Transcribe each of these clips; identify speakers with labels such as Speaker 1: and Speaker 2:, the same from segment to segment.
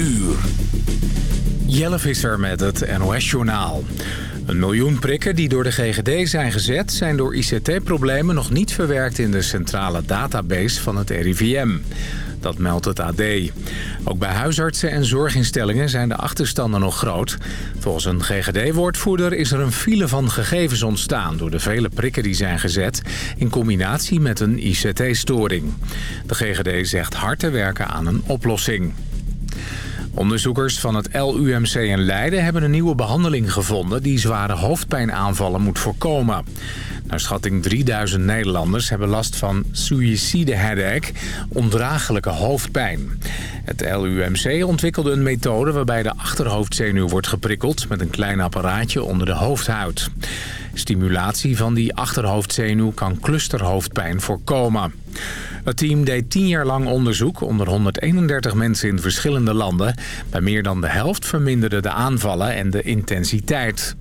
Speaker 1: uur.
Speaker 2: Jelle Visser met het NOS-journaal. Een miljoen prikken die door de GGD zijn gezet... zijn door ICT-problemen nog niet verwerkt in de centrale database van het RIVM. Dat meldt het AD. Ook bij huisartsen en zorginstellingen zijn de achterstanden nog groot. Volgens een GGD-woordvoerder is er een file van gegevens ontstaan... door de vele prikken die zijn gezet in combinatie met een ICT-storing. De GGD zegt hard te werken aan een oplossing. Onderzoekers van het LUMC in Leiden hebben een nieuwe behandeling gevonden... die zware hoofdpijnaanvallen moet voorkomen. Naar schatting 3000 Nederlanders hebben last van suicide headache, ondraaglijke hoofdpijn. Het LUMC ontwikkelde een methode waarbij de achterhoofdzenuw wordt geprikkeld... met een klein apparaatje onder de hoofdhuid. Stimulatie van die achterhoofdzenuw kan clusterhoofdpijn voorkomen. Het team deed tien jaar lang onderzoek onder 131 mensen in verschillende landen. Bij meer dan de helft verminderden de aanvallen en de intensiteit.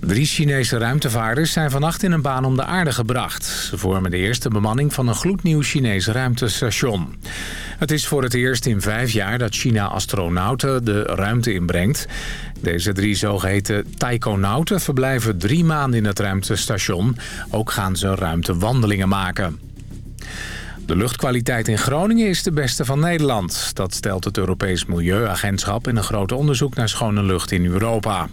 Speaker 2: Drie Chinese ruimtevaarders zijn vannacht in een baan om de aarde gebracht. Ze vormen de eerste bemanning van een gloednieuw Chinees ruimtestation. Het is voor het eerst in vijf jaar dat China astronauten de ruimte inbrengt. Deze drie zogeheten taikonauten verblijven drie maanden in het ruimtestation. Ook gaan ze ruimtewandelingen maken. De luchtkwaliteit in Groningen is de beste van Nederland. Dat stelt het Europees Milieuagentschap in een groot onderzoek naar schone lucht in Europa.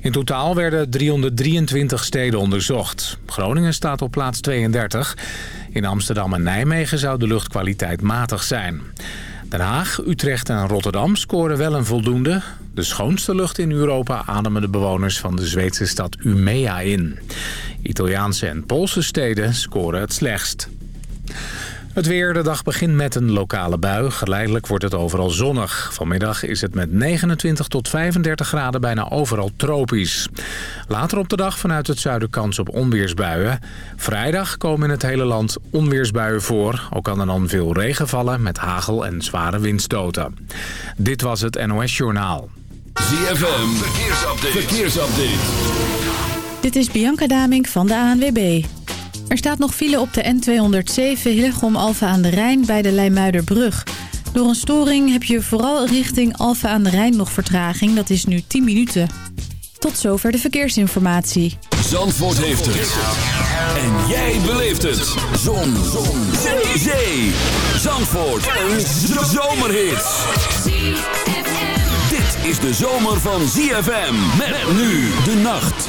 Speaker 2: In totaal werden 323 steden onderzocht. Groningen staat op plaats 32. In Amsterdam en Nijmegen zou de luchtkwaliteit matig zijn. Den Haag, Utrecht en Rotterdam scoren wel een voldoende. De schoonste lucht in Europa ademen de bewoners van de Zweedse stad Umea in. Italiaanse en Poolse steden scoren het slechtst. Het weer, de dag begint met een lokale bui. Geleidelijk wordt het overal zonnig. Vanmiddag is het met 29 tot 35 graden bijna overal tropisch. Later op de dag vanuit het zuiden kans op onweersbuien. Vrijdag komen in het hele land onweersbuien voor. Ook kan er dan veel regen vallen met hagel en zware windstoten. Dit was het NOS Journaal.
Speaker 1: ZFM, verkeersupdate. verkeersupdate.
Speaker 3: Dit is Bianca Damink van de ANWB. Er staat nog file op de N207 Hillegom Alfa aan de Rijn bij de Leimuiderbrug. Door een storing heb je vooral richting Alfa aan de Rijn nog vertraging. Dat is nu 10 minuten. Tot zover de verkeersinformatie.
Speaker 1: Zandvoort heeft het. En jij beleeft het. Zon. Zon. Zee. Zee. Zandvoort. Een zomerhit. Dit is de zomer van ZFM. Met nu de nacht.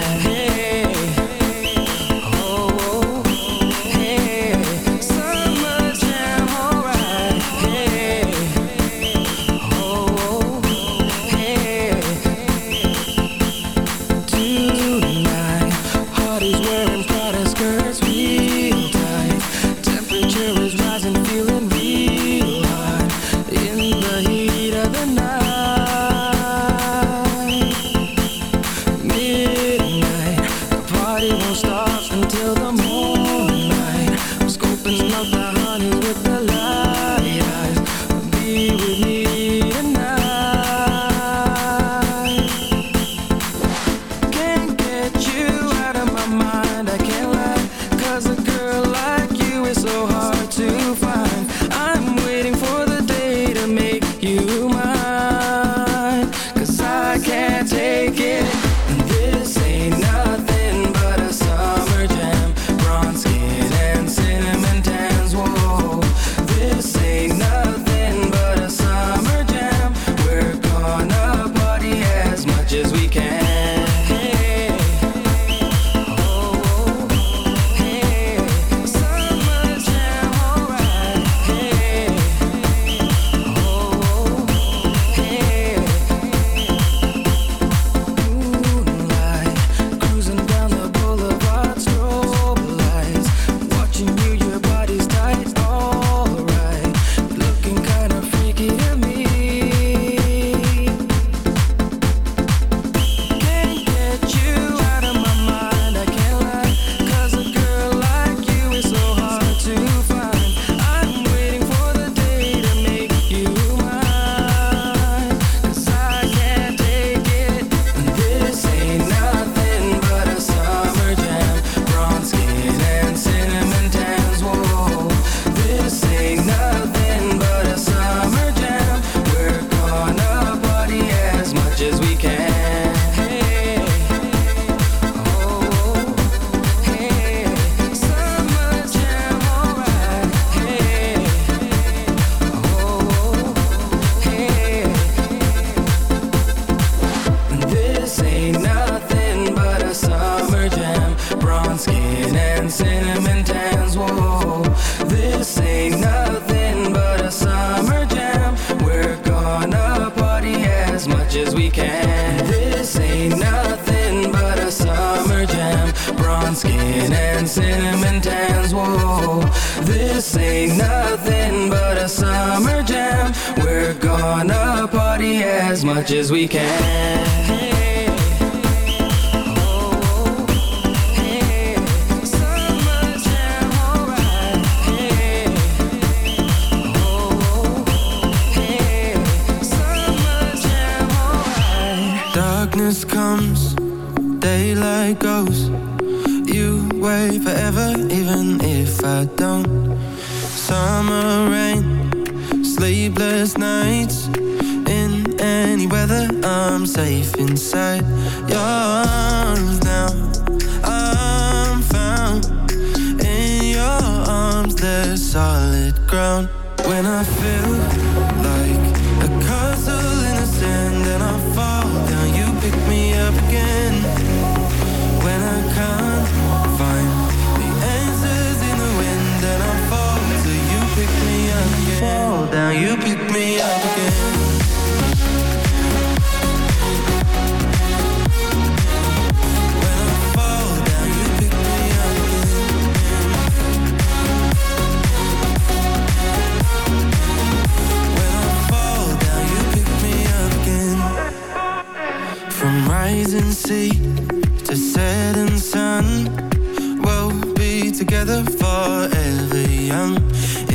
Speaker 4: weekend. sea to setting sun. We'll be together forever young.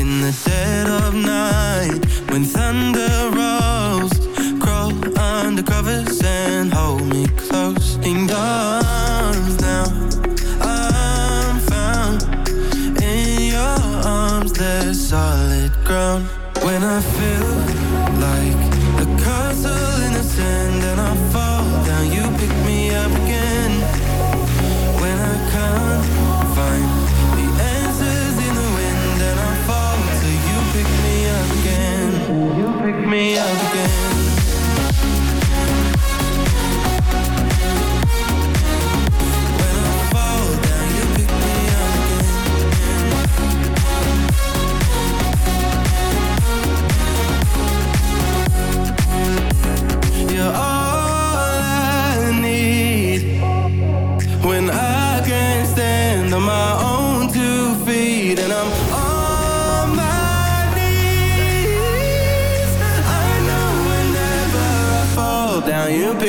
Speaker 4: In the dead of night, when thunder rolls, crawl under covers and hold me close. in dark.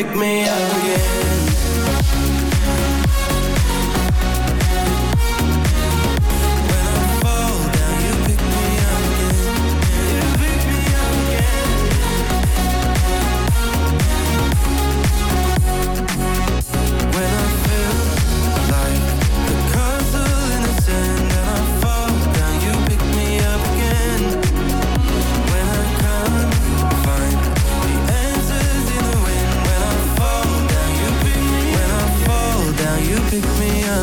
Speaker 4: pick me up.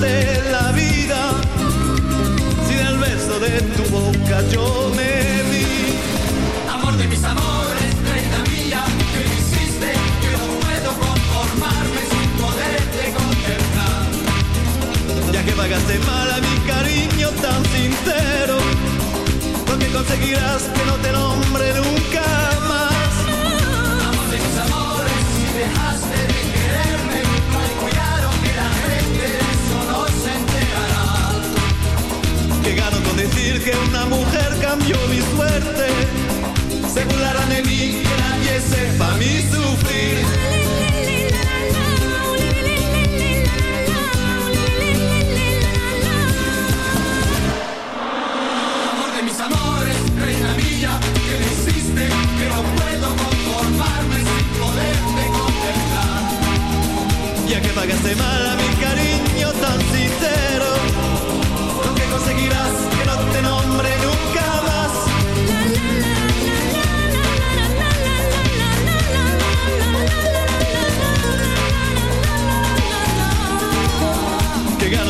Speaker 5: de la vida, si del beso de tu boca yo me di. Amor de mis amores, reina mía, que hiciste, que no puedo conformarme sin poderte contemplar. Ya que pagaste mal a mi cariño tan sincero, lo que conseguirás que no te nombre nunca. Que una mujer cambió mi suerte. Se curarán de mí que la viese para mí sufrir.
Speaker 6: Amor de mis amores, reina mía, que me hiciste que no puedo conformarme sin poderme contestar.
Speaker 5: Ya que pagaste mal a mi cariño tan sincero, lo que conseguirás.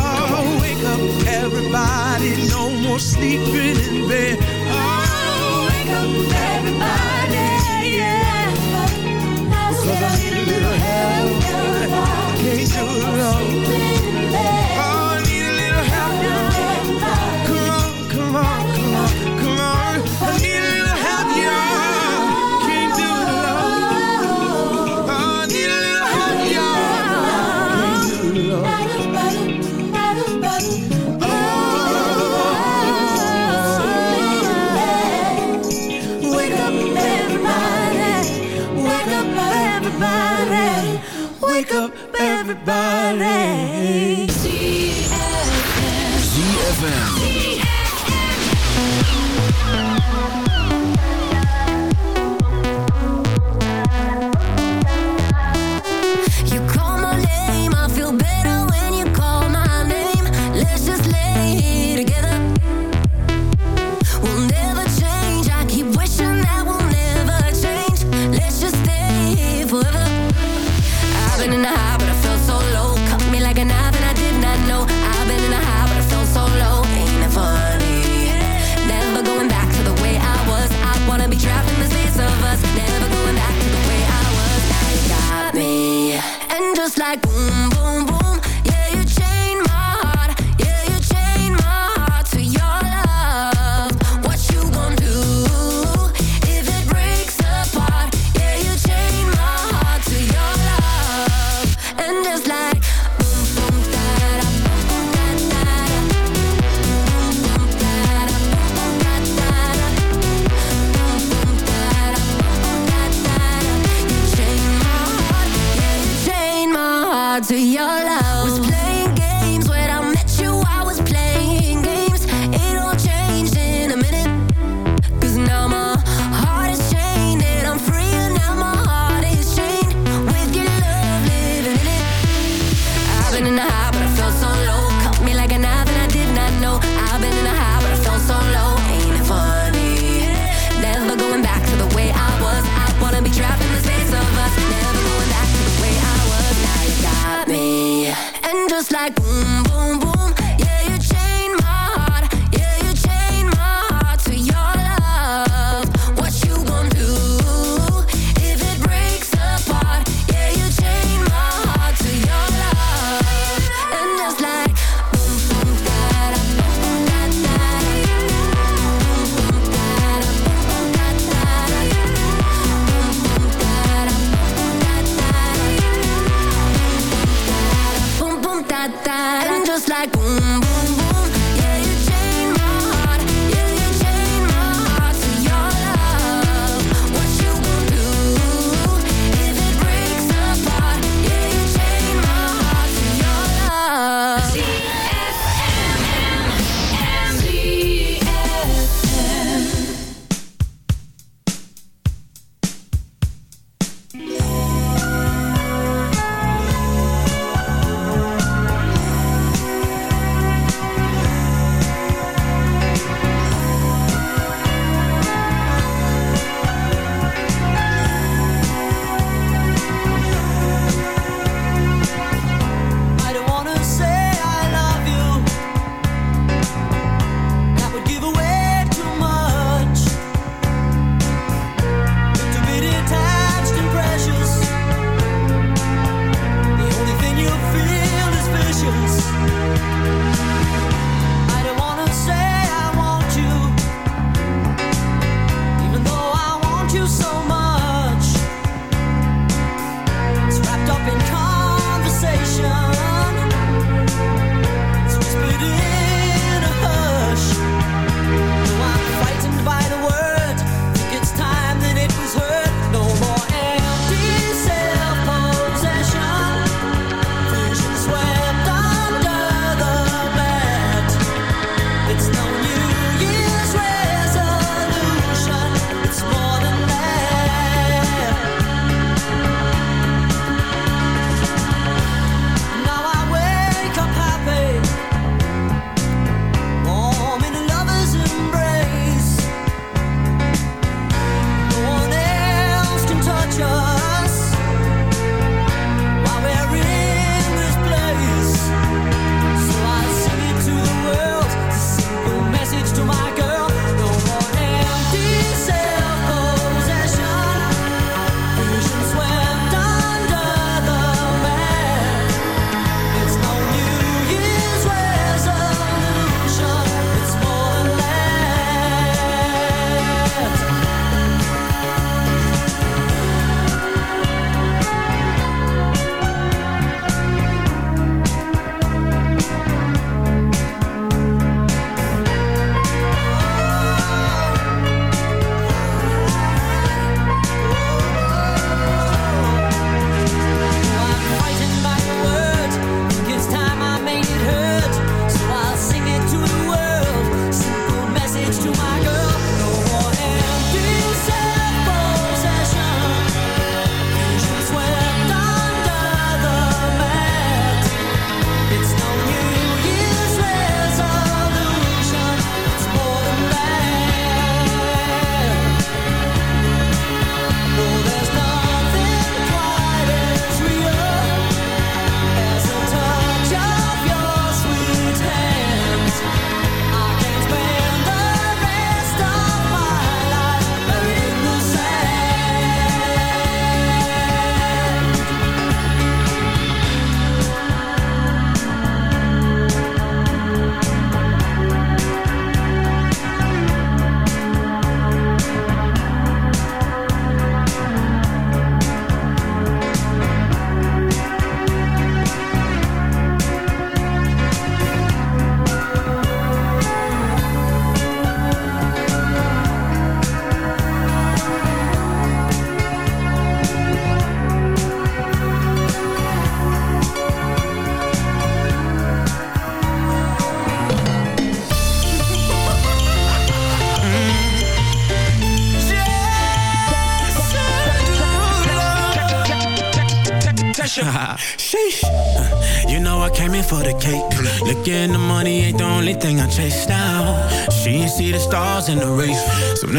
Speaker 7: Oh, wake up, everybody. No more sleeping in bed. Oh, wake up, everybody. Yeah. Cause oh, I need a little help. Can't do it alone. Oh, I need a little help. Come on, come on,
Speaker 1: everybody.
Speaker 8: ZFM.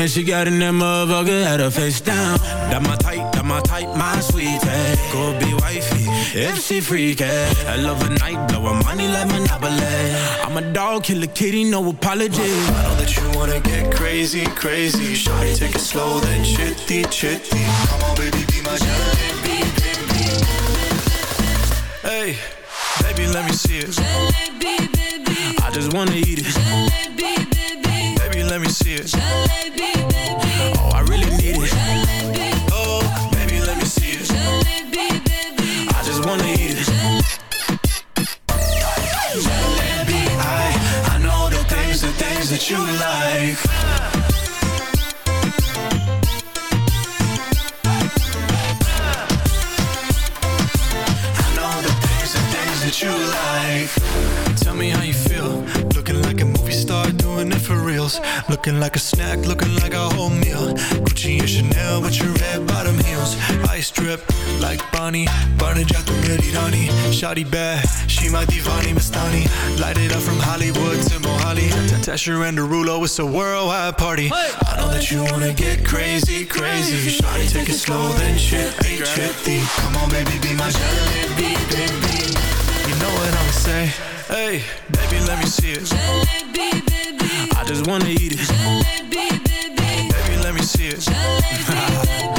Speaker 9: She got in that motherfucker, had her face down. That my type, that my type, my sweetie. Go be wifey, if she freaky. I love a night, blowin' money like Monopoly. I'm a dog, kill a kitty, no apology.
Speaker 10: I know that you wanna get crazy, crazy. Shawty, take it slow, then chitty, chitty. Come on, baby, be my jalebi, baby. Hey, baby, let me see it.
Speaker 9: I just wanna eat it.
Speaker 10: Baby, let me see it.
Speaker 9: Oh, wanna eat it.
Speaker 10: Jalebi, I, I know the things, the things that you like. I know the things, the things that you like. Tell me how you feel. Looking like a movie star, doing it for reals. Looking like a snack, looking like a whole meal. Gucci and Chanel with your red bottom. Ice drip like Bonnie. Barney già tu Merirani. Shawty bad, she my divani Mastani. Light it up from Hollywood to Mohali. Tesher and Derulo, it's a worldwide party. I know that you wanna get crazy, crazy. Shawty, take it slow, then chippy, chippy. Come on, baby, be my jalebi, baby. You know what I'ma say? Hey, baby, let me see it.
Speaker 9: I just wanna eat it.
Speaker 10: Baby, let me see it.
Speaker 9: Oh, I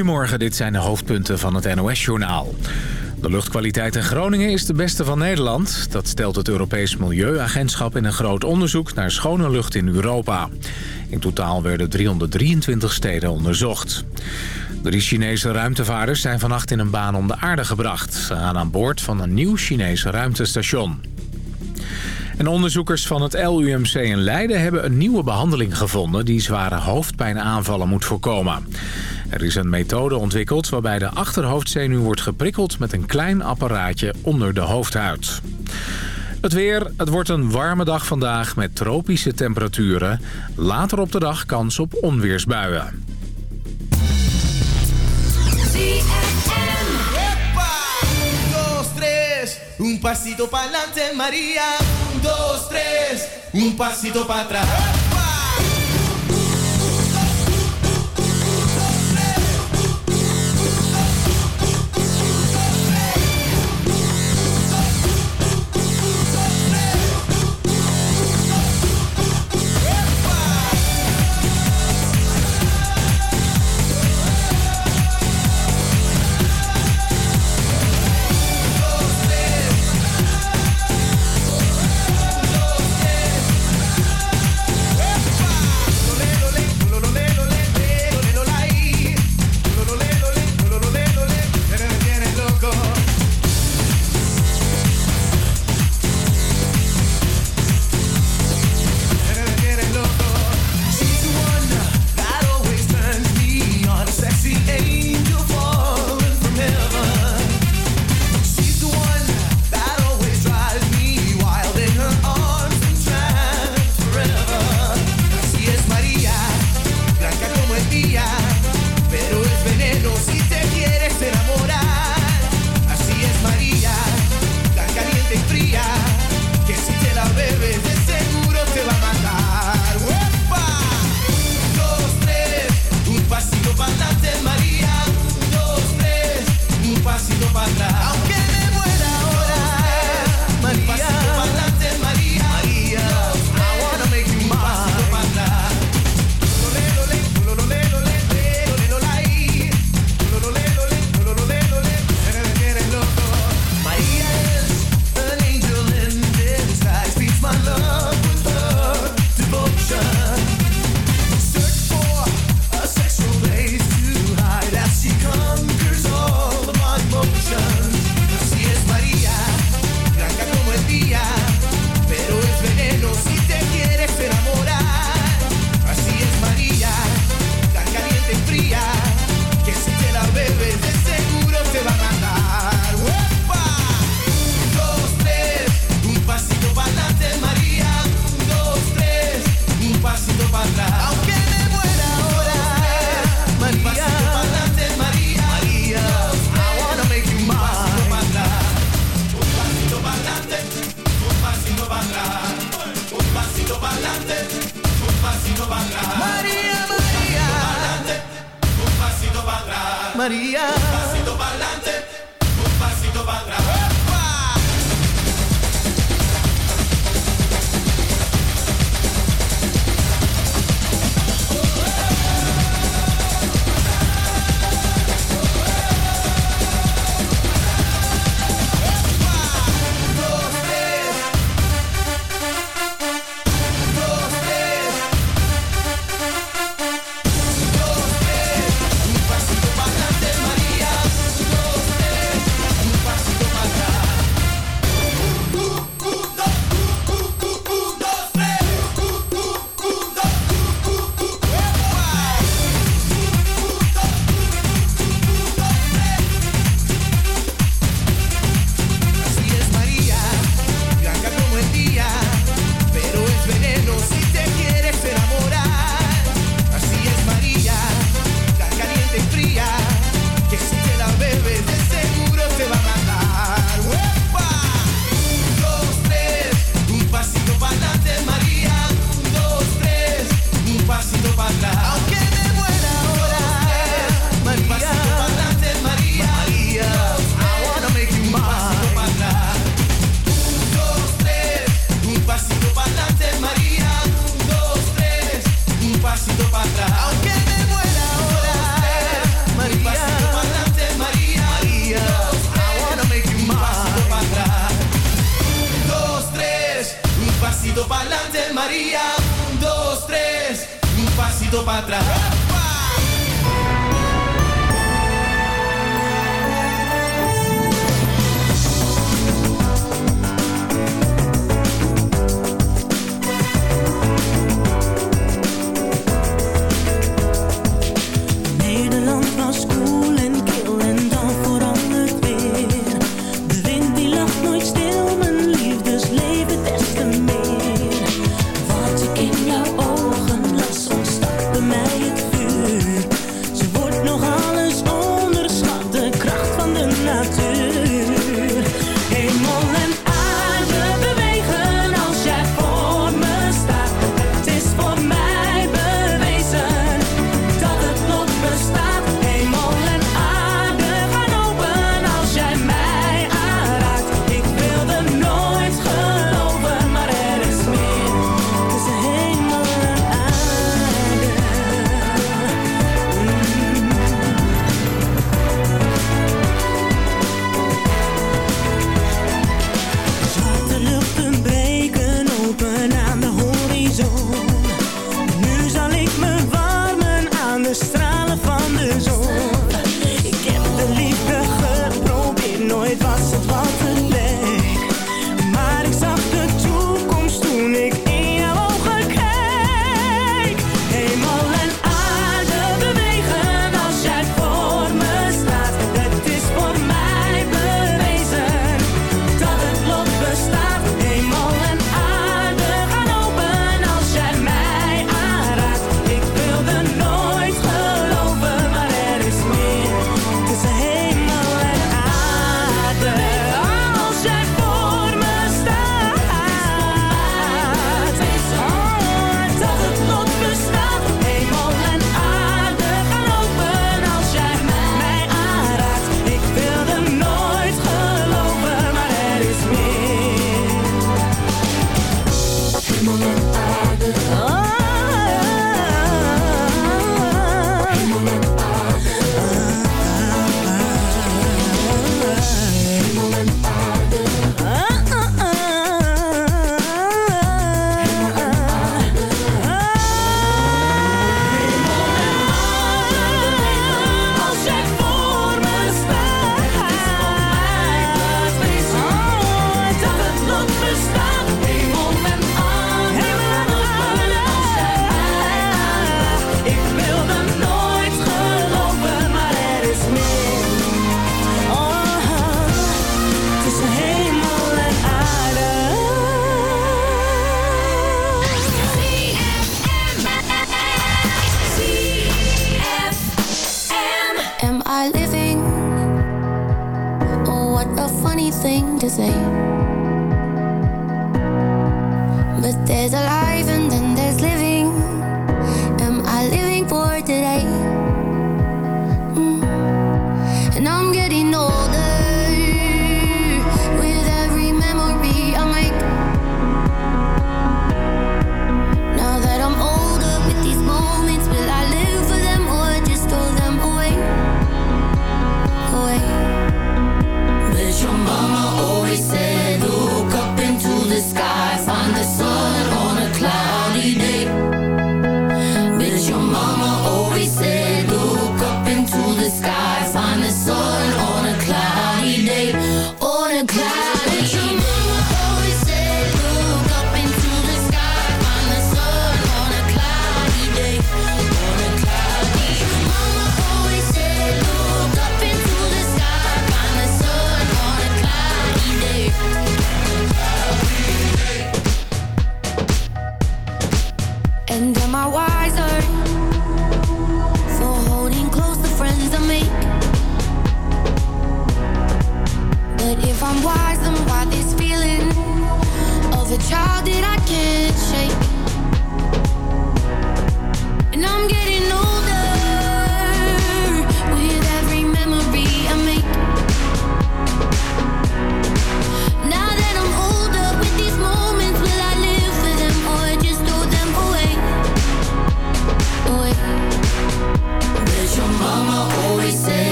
Speaker 2: Goedemorgen, dit zijn de hoofdpunten van het NOS-journaal. De luchtkwaliteit in Groningen is de beste van Nederland. Dat stelt het Europees Milieuagentschap in een groot onderzoek naar schone lucht in Europa. In totaal werden 323 steden onderzocht. Drie Chinese ruimtevaarders zijn vannacht in een baan om de aarde gebracht. Ze gaan aan boord van een nieuw Chinese ruimtestation. En onderzoekers van het LUMC in Leiden hebben een nieuwe behandeling gevonden... die zware hoofdpijnaanvallen moet voorkomen. Er is een methode ontwikkeld waarbij de achterhoofdzenuw wordt geprikkeld... met een klein apparaatje onder de hoofdhuid. Het weer, het wordt een warme dag vandaag met tropische temperaturen. Later op de dag kans op onweersbuien.
Speaker 11: Un, pasito para adelante, María. Un, dos, tres, un pasito para atrás. María. poquito para atrás.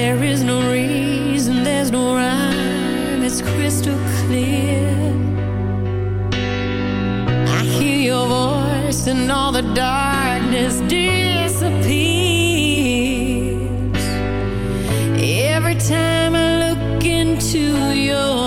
Speaker 11: There
Speaker 12: is no reason, there's no rhyme, it's crystal clear. I hear your voice and all the darkness disappears. Every time I look into your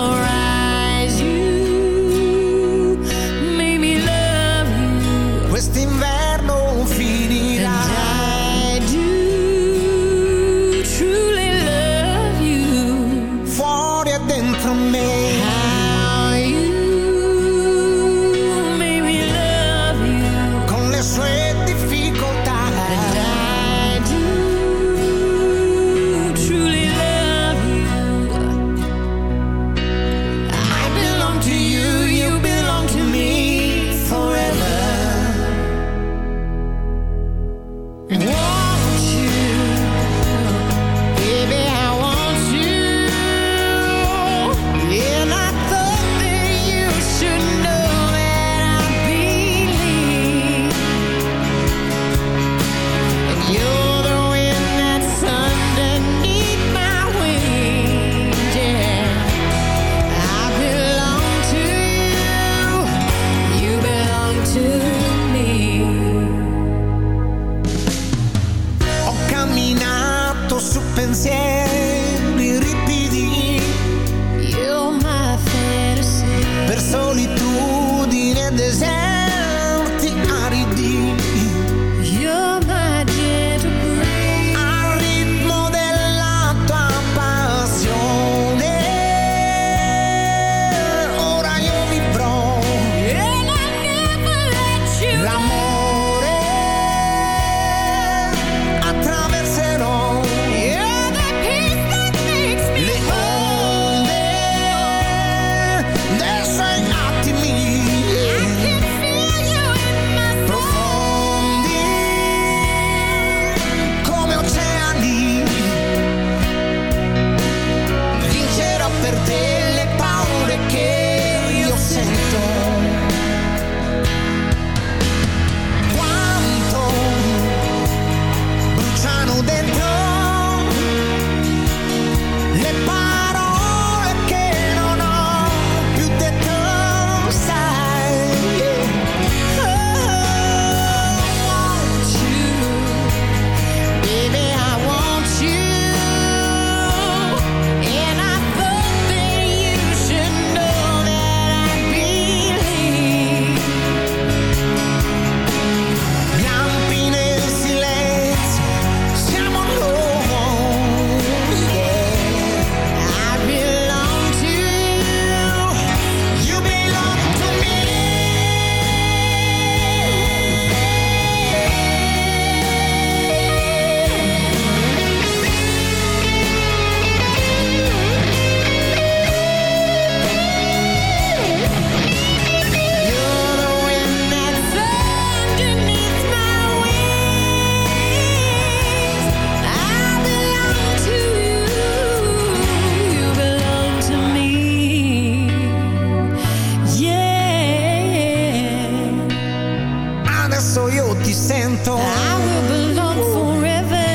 Speaker 12: I will belong forever oh. forever.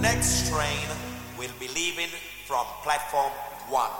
Speaker 7: Next train will be leaving from platform one.